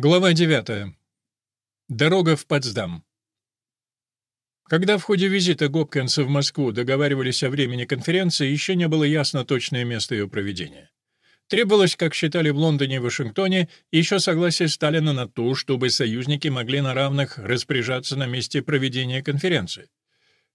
Глава 9. Дорога в Потсдам. Когда в ходе визита Гопкинса в Москву договаривались о времени конференции, еще не было ясно точное место ее проведения. Требовалось, как считали в Лондоне и Вашингтоне, еще согласие Сталина на то, чтобы союзники могли на равных распоряжаться на месте проведения конференции.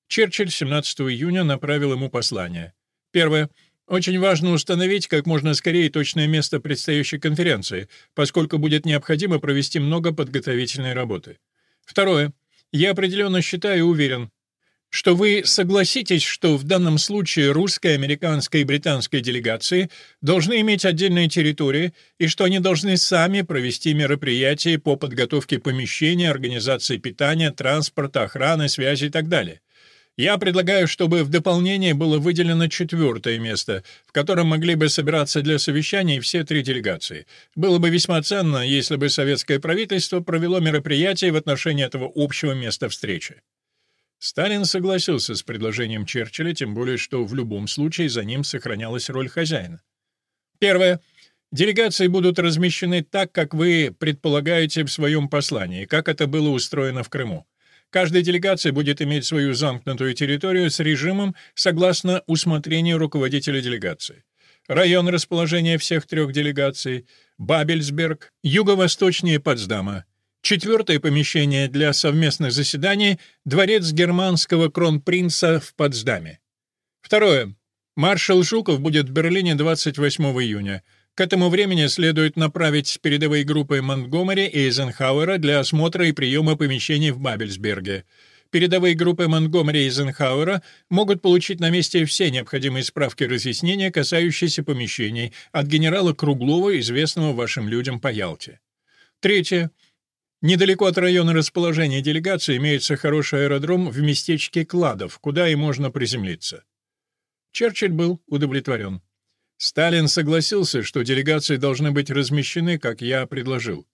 Черчилль 17 июня направил ему послание. Первое. Очень важно установить как можно скорее точное место предстоящей конференции, поскольку будет необходимо провести много подготовительной работы. Второе. Я определенно считаю и уверен, что вы согласитесь, что в данном случае русская, американская и британская делегации должны иметь отдельные территории и что они должны сами провести мероприятия по подготовке помещения, организации питания, транспорта, охраны, связи и так далее. Я предлагаю, чтобы в дополнение было выделено четвертое место, в котором могли бы собираться для совещаний все три делегации. Было бы весьма ценно, если бы советское правительство провело мероприятие в отношении этого общего места встречи. Сталин согласился с предложением Черчилля, тем более что в любом случае за ним сохранялась роль хозяина. Первое. Делегации будут размещены так, как вы предполагаете в своем послании, как это было устроено в Крыму. Каждая делегация будет иметь свою замкнутую территорию с режимом согласно усмотрению руководителя делегации. Район расположения всех трех делегаций — Бабельсберг, юго-восточнее Потсдама. Четвертое помещение для совместных заседаний — дворец германского кронпринца в Потсдаме. Второе. Маршал Жуков будет в Берлине 28 июня. К этому времени следует направить передовые группы Монтгомери и Эйзенхауэра для осмотра и приема помещений в Бабельсберге. Передовые группы Монтгомери и Эйзенхауэра могут получить на месте все необходимые справки и разъяснения, касающиеся помещений, от генерала Круглова, известного вашим людям по Ялте. Третье. Недалеко от района расположения делегации имеется хороший аэродром в местечке Кладов, куда и можно приземлиться. Черчилль был удовлетворен. Сталин согласился, что делегации должны быть размещены, как я предложил.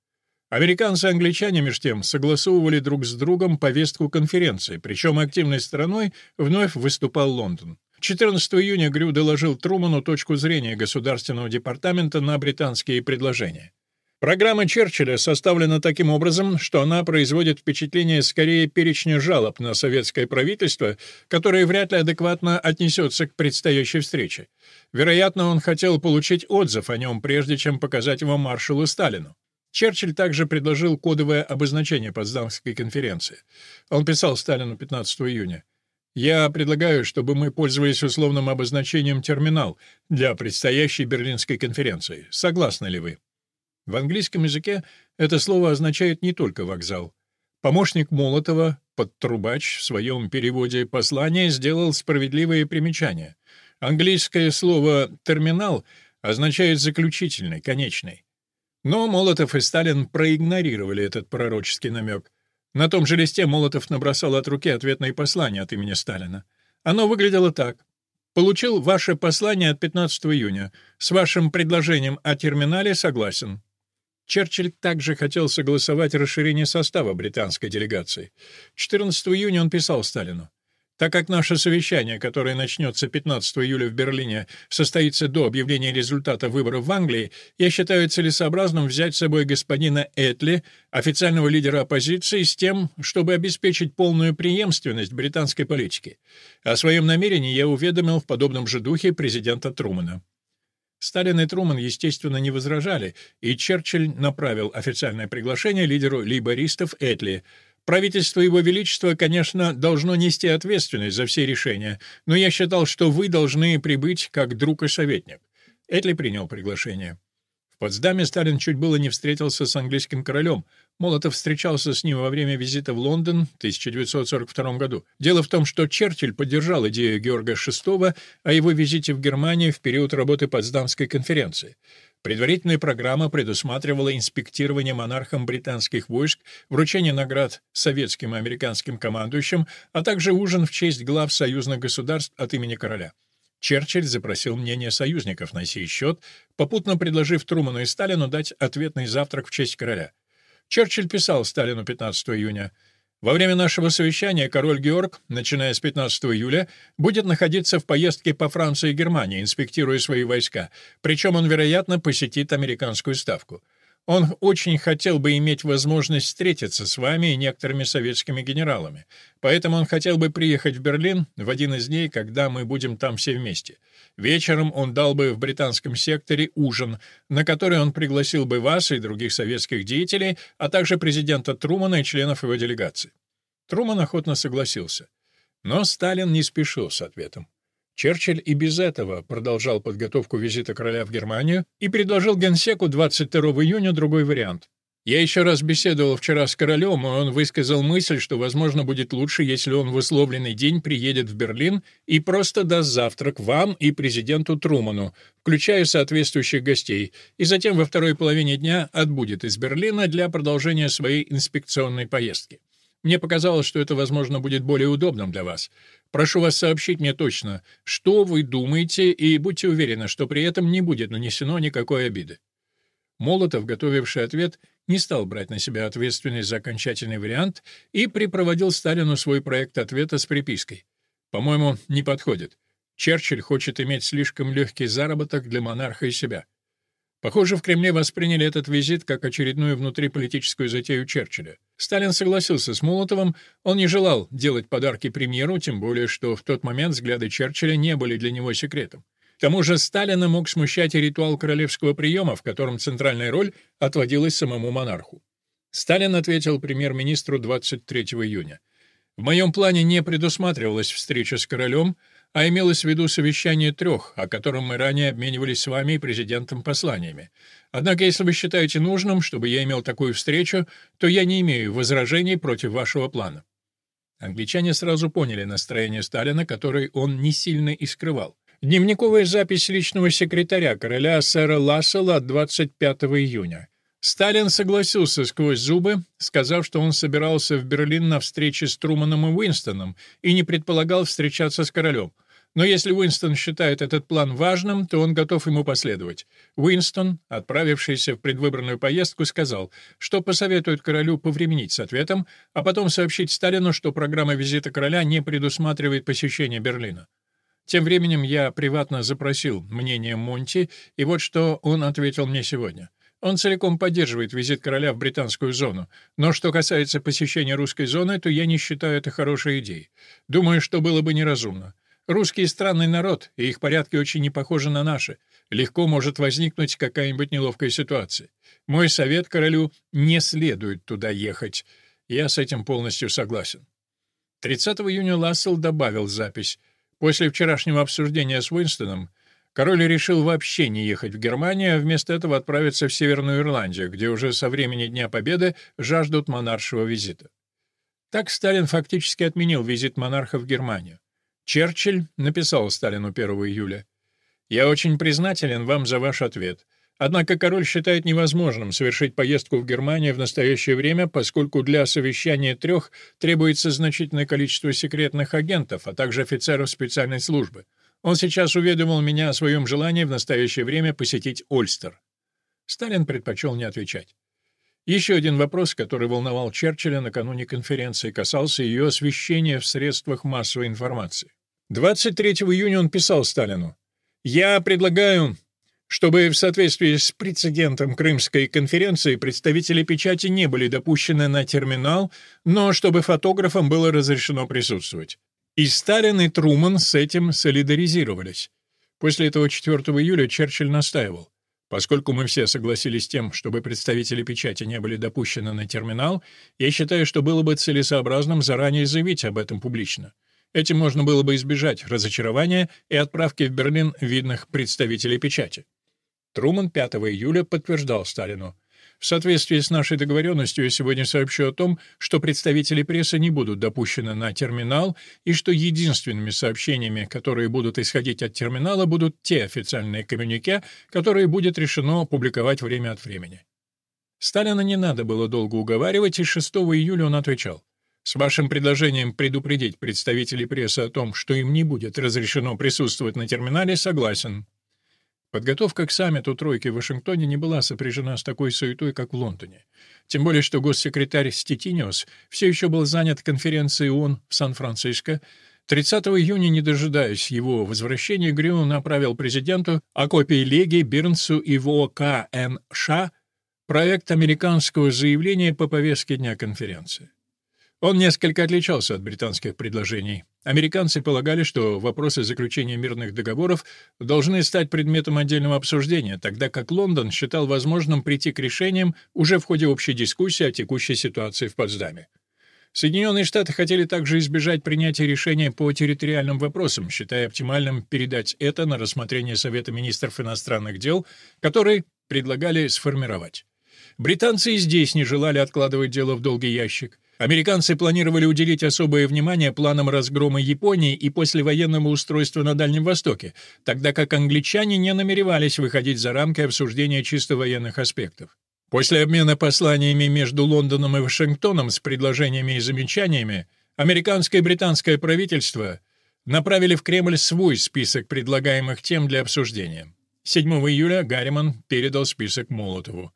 Американцы и англичане, меж тем, согласовывали друг с другом повестку конференции, причем активной стороной вновь выступал Лондон. 14 июня Грю доложил Труману точку зрения Государственного департамента на британские предложения. Программа Черчилля составлена таким образом, что она производит впечатление скорее перечня жалоб на советское правительство, которое вряд ли адекватно отнесется к предстоящей встрече. Вероятно, он хотел получить отзыв о нем, прежде чем показать его маршалу Сталину. Черчилль также предложил кодовое обозначение Потсдамской конференции. Он писал Сталину 15 июня. «Я предлагаю, чтобы мы пользовались условным обозначением «терминал» для предстоящей Берлинской конференции. Согласны ли вы?» В английском языке это слово означает не только вокзал. Помощник Молотова, подтрубач, в своем переводе послания сделал справедливые примечания. Английское слово «терминал» означает «заключительный», «конечный». Но Молотов и Сталин проигнорировали этот пророческий намек. На том же листе Молотов набросал от руки ответное послание от имени Сталина. Оно выглядело так. «Получил ваше послание от 15 июня. С вашим предложением о терминале согласен. Черчилль также хотел согласовать расширение состава британской делегации. 14 июня он писал Сталину. Так как наше совещание, которое начнется 15 июля в Берлине, состоится до объявления результата выборов в Англии, я считаю целесообразным взять с собой господина Этли, официального лидера оппозиции, с тем, чтобы обеспечить полную преемственность британской политики. О своем намерении я уведомил в подобном же духе президента Трумана. Сталин и Труман, естественно, не возражали, и Черчилль направил официальное приглашение лидеру лейбористов Этли. Правительство Его Величества, конечно, должно нести ответственность за все решения, но я считал, что вы должны прибыть как друг и советник. Этли принял приглашение. Потсдаме Сталин чуть было не встретился с английским королем. Молотов встречался с ним во время визита в Лондон в 1942 году. Дело в том, что Черчилль поддержал идею Георга VI о его визите в Германию в период работы Потсдамской конференции. Предварительная программа предусматривала инспектирование монархом британских войск, вручение наград советским и американским командующим, а также ужин в честь глав союзных государств от имени короля. Черчилль запросил мнение союзников на сей счет, попутно предложив Труману и Сталину дать ответный завтрак в честь короля. Черчилль писал Сталину 15 июня «Во время нашего совещания король Георг, начиная с 15 июля, будет находиться в поездке по Франции и Германии, инспектируя свои войска, причем он, вероятно, посетит американскую ставку. Он очень хотел бы иметь возможность встретиться с вами и некоторыми советскими генералами. Поэтому он хотел бы приехать в Берлин в один из дней, когда мы будем там все вместе. Вечером он дал бы в британском секторе ужин, на который он пригласил бы вас и других советских деятелей, а также президента Трумана и членов его делегации. Труман охотно согласился. Но Сталин не спешил с ответом. Черчилль и без этого продолжал подготовку визита короля в Германию и предложил генсеку 22 июня другой вариант. Я еще раз беседовал вчера с королем, и он высказал мысль, что, возможно, будет лучше, если он в условленный день приедет в Берлин и просто даст завтрак вам и президенту Труману, включая соответствующих гостей, и затем во второй половине дня отбудет из Берлина для продолжения своей инспекционной поездки. Мне показалось, что это, возможно, будет более удобным для вас. Прошу вас сообщить мне точно, что вы думаете, и будьте уверены, что при этом не будет нанесено никакой обиды». Молотов, готовивший ответ, не стал брать на себя ответственность за окончательный вариант и припроводил Сталину свой проект ответа с припиской. «По-моему, не подходит. Черчилль хочет иметь слишком легкий заработок для монарха и себя. Похоже, в Кремле восприняли этот визит как очередную внутриполитическую затею Черчилля. Сталин согласился с Молотовым, он не желал делать подарки премьеру, тем более, что в тот момент взгляды Черчилля не были для него секретом. К тому же Сталина мог смущать и ритуал королевского приема, в котором центральная роль отводилась самому монарху. Сталин ответил премьер-министру 23 июня. «В моем плане не предусматривалась встреча с королем, а имелось в виду совещание трех, о котором мы ранее обменивались с вами и президентом посланиями. Однако, если вы считаете нужным, чтобы я имел такую встречу, то я не имею возражений против вашего плана». Англичане сразу поняли настроение Сталина, которое он не сильно и скрывал. Дневниковая запись личного секретаря короля сэра Лассела от 25 июня. Сталин согласился сквозь зубы, сказав, что он собирался в Берлин на встрече с Труманом и Уинстоном и не предполагал встречаться с королем. Но если Уинстон считает этот план важным, то он готов ему последовать. Уинстон, отправившийся в предвыборную поездку, сказал, что посоветует королю повременить с ответом, а потом сообщить Сталину, что программа визита короля не предусматривает посещение Берлина. Тем временем я приватно запросил мнение Монти, и вот что он ответил мне сегодня. Он целиком поддерживает визит короля в британскую зону, но что касается посещения русской зоны, то я не считаю это хорошей идеей. Думаю, что было бы неразумно. Русские — странный народ, и их порядки очень не похожи на наши. Легко может возникнуть какая-нибудь неловкая ситуация. Мой совет королю — не следует туда ехать. Я с этим полностью согласен. 30 июня Лассел добавил запись. После вчерашнего обсуждения с Уинстоном Король решил вообще не ехать в Германию, а вместо этого отправиться в Северную Ирландию, где уже со времени Дня Победы жаждут монаршего визита. Так Сталин фактически отменил визит монарха в Германию. Черчилль написал Сталину 1 июля «Я очень признателен вам за ваш ответ. Однако король считает невозможным совершить поездку в Германию в настоящее время, поскольку для совещания трех требуется значительное количество секретных агентов, а также офицеров специальной службы. Он сейчас уведомил меня о своем желании в настоящее время посетить Ольстер. Сталин предпочел не отвечать. Еще один вопрос, который волновал Черчилля накануне конференции, касался ее освещения в средствах массовой информации. 23 июня он писал Сталину «Я предлагаю, чтобы в соответствии с прецедентом Крымской конференции представители печати не были допущены на терминал, но чтобы фотографам было разрешено присутствовать. И Сталин, и Труман с этим солидаризировались. После этого 4 июля Черчилль настаивал. Поскольку мы все согласились с тем, чтобы представители печати не были допущены на терминал, я считаю, что было бы целесообразным заранее заявить об этом публично. Этим можно было бы избежать разочарования и отправки в Берлин видных представителей печати. Труман 5 июля подтверждал Сталину. В соответствии с нашей договоренностью я сегодня сообщу о том, что представители прессы не будут допущены на терминал и что единственными сообщениями, которые будут исходить от терминала, будут те официальные коммюнике, которые будет решено публиковать время от времени. Сталина не надо было долго уговаривать, и 6 июля он отвечал. С вашим предложением предупредить представителей прессы о том, что им не будет разрешено присутствовать на терминале, согласен. Подготовка к саммиту «тройки» в Вашингтоне не была сопряжена с такой суетой, как в Лондоне. Тем более, что госсекретарь Стетиниус все еще был занят конференцией ООН в Сан-Франциско. 30 июня, не дожидаясь его возвращения, Грюн направил президенту, а копии Леги, Бирнсу и ВОКНШ проект американского заявления по повестке дня конференции. Он несколько отличался от британских предложений. Американцы полагали, что вопросы заключения мирных договоров должны стать предметом отдельного обсуждения, тогда как Лондон считал возможным прийти к решениям уже в ходе общей дискуссии о текущей ситуации в Потсдаме. Соединенные Штаты хотели также избежать принятия решения по территориальным вопросам, считая оптимальным передать это на рассмотрение Совета министров иностранных дел, который предлагали сформировать. Британцы и здесь не желали откладывать дело в долгий ящик. Американцы планировали уделить особое внимание планам разгрома Японии и послевоенному устройству на Дальнем Востоке, тогда как англичане не намеревались выходить за рамки обсуждения чисто военных аспектов. После обмена посланиями между Лондоном и Вашингтоном с предложениями и замечаниями, американское и британское правительство направили в Кремль свой список предлагаемых тем для обсуждения. 7 июля Гарриман передал список Молотову.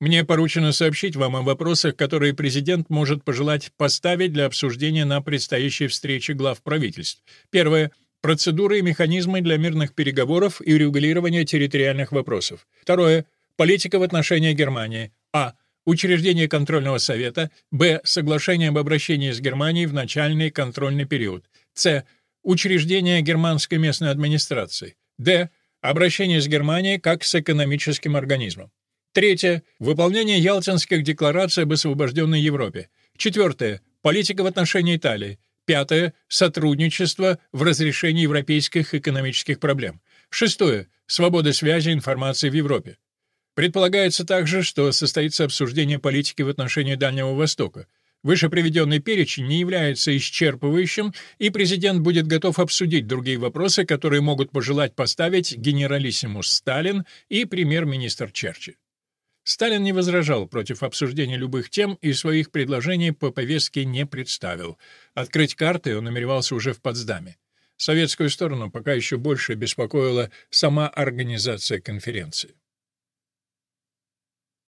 Мне поручено сообщить вам о вопросах, которые президент может пожелать поставить для обсуждения на предстоящей встрече глав правительств. Первое процедуры и механизмы для мирных переговоров и регулирования территориальных вопросов. Второе политика в отношении Германии. А. Учреждение контрольного совета. Б. Соглашение об обращении с Германией в начальный контрольный период. С. Учреждение германской местной администрации. Д. Обращение с Германией как с экономическим организмом. Третье. Выполнение Ялтинских деклараций об освобожденной Европе. Четвертое. Политика в отношении Италии. Пятое. Сотрудничество в разрешении европейских экономических проблем. Шестое. Свобода связи и информации в Европе. Предполагается также, что состоится обсуждение политики в отношении Дальнего Востока. Выше приведенный перечень не является исчерпывающим, и президент будет готов обсудить другие вопросы, которые могут пожелать поставить генералиссимус Сталин и премьер-министр Черчилль. Сталин не возражал против обсуждения любых тем и своих предложений по повестке не представил. Открыть карты он намеревался уже в Потсдаме. Советскую сторону пока еще больше беспокоила сама организация конференции.